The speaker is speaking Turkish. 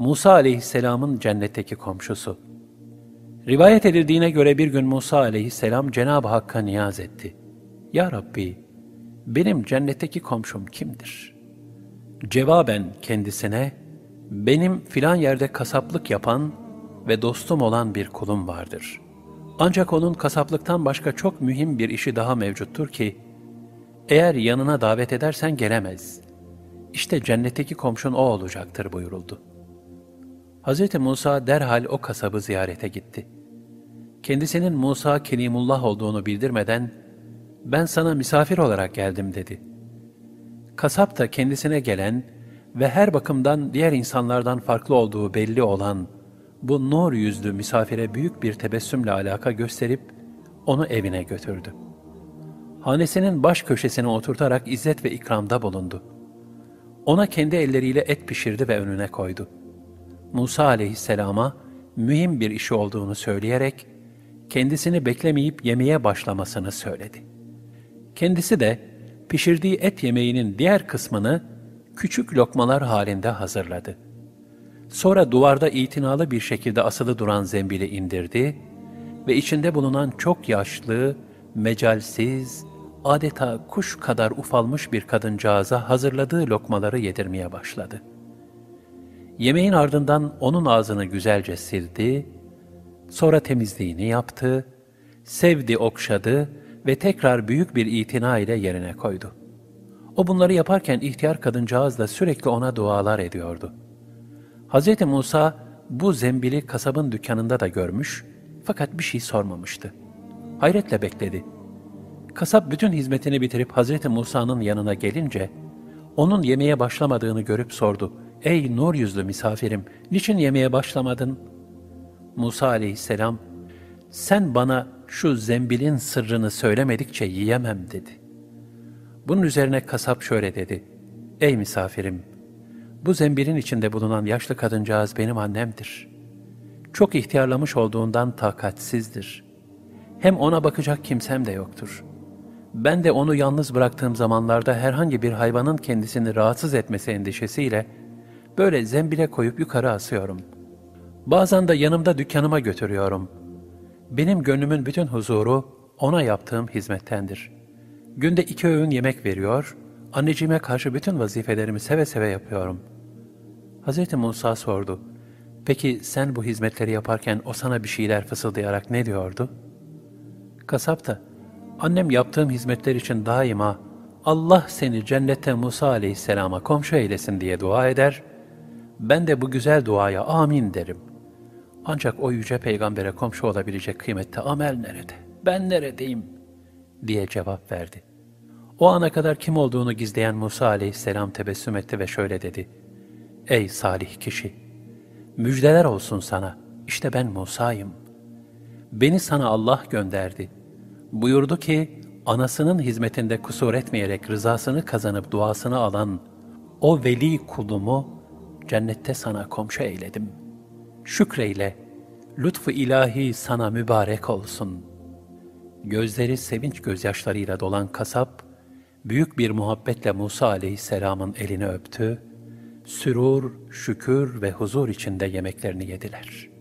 Musa aleyhisselamın cennetteki komşusu. Rivayet edildiğine göre bir gün Musa aleyhisselam Cenab-ı Hakk'a niyaz etti. Ya Rabbi, benim cennetteki komşum kimdir? Cevaben kendisine, benim filan yerde kasaplık yapan ve dostum olan bir kulum vardır. Ancak onun kasaplıktan başka çok mühim bir işi daha mevcuttur ki, eğer yanına davet edersen gelemez. İşte cennetteki komşun o olacaktır buyuruldu. Hz. Musa derhal o kasabı ziyarete gitti. Kendisinin Musa Kelimullah olduğunu bildirmeden, ben sana misafir olarak geldim dedi. Kasap da kendisine gelen ve her bakımdan diğer insanlardan farklı olduğu belli olan bu nur yüzlü misafire büyük bir tebessümle alaka gösterip onu evine götürdü. Hanesinin baş köşesine oturtarak izzet ve ikramda bulundu. Ona kendi elleriyle et pişirdi ve önüne koydu. Musa aleyhisselama mühim bir işi olduğunu söyleyerek kendisini beklemeyip yemeye başlamasını söyledi. Kendisi de pişirdiği et yemeğinin diğer kısmını küçük lokmalar halinde hazırladı. Sonra duvarda itinalı bir şekilde asılı duran zembili indirdi ve içinde bulunan çok yaşlı, mecalsiz, adeta kuş kadar ufalmış bir kadıncağıza hazırladığı lokmaları yedirmeye başladı. Yemeğin ardından onun ağzını güzelce sildi, sonra temizliğini yaptı, sevdi, okşadı ve tekrar büyük bir itina ile yerine koydu. O bunları yaparken ihtiyar kadıncağız da sürekli ona dualar ediyordu. Hz. Musa bu zembili kasabın dükkanında da görmüş fakat bir şey sormamıştı. Hayretle bekledi. Kasap bütün hizmetini bitirip Hz. Musa'nın yanına gelince, onun yemeğe başlamadığını görüp sordu. Ey nur yüzlü misafirim, niçin yemeğe başlamadın? Musa aleyhisselam, sen bana şu zembilin sırrını söylemedikçe yiyemem dedi. Bunun üzerine kasap şöyle dedi. Ey misafirim, bu zembilin içinde bulunan yaşlı kadıncağız benim annemdir. Çok ihtiyarlamış olduğundan takatsizdir. Hem ona bakacak kimsem de yoktur. Ben de onu yalnız bıraktığım zamanlarda herhangi bir hayvanın kendisini rahatsız etmesi endişesiyle böyle zembile koyup yukarı asıyorum. Bazen de yanımda dükkanıma götürüyorum. Benim gönlümün bütün huzuru ona yaptığım hizmettendir. Günde iki öğün yemek veriyor, anneciğime karşı bütün vazifelerimi seve seve yapıyorum. Hz. Musa sordu, Peki sen bu hizmetleri yaparken o sana bir şeyler fısıldayarak ne diyordu? Kasap da, annem yaptığım hizmetler için daima Allah seni cennette Musa aleyhisselama komşu eylesin diye dua eder, ben de bu güzel duaya amin derim. Ancak o yüce peygambere komşu olabilecek kıymette amel nerede? Ben neredeyim? diye cevap verdi. O ana kadar kim olduğunu gizleyen Musa aleyhisselam tebessüm etti ve şöyle dedi. Ey salih kişi! Müjdeler olsun sana. İşte ben Musa'yım. Beni sana Allah gönderdi. Buyurdu ki, anasının hizmetinde kusur etmeyerek rızasını kazanıp duasını alan o veli kulumu cennette sana komşu eyledim. Şükreyle, lütfu ilahi sana mübarek olsun. Gözleri sevinç gözyaşlarıyla dolan kasap, büyük bir muhabbetle Musa aleyhisselamın elini öptü, sürur, şükür ve huzur içinde yemeklerini yediler.''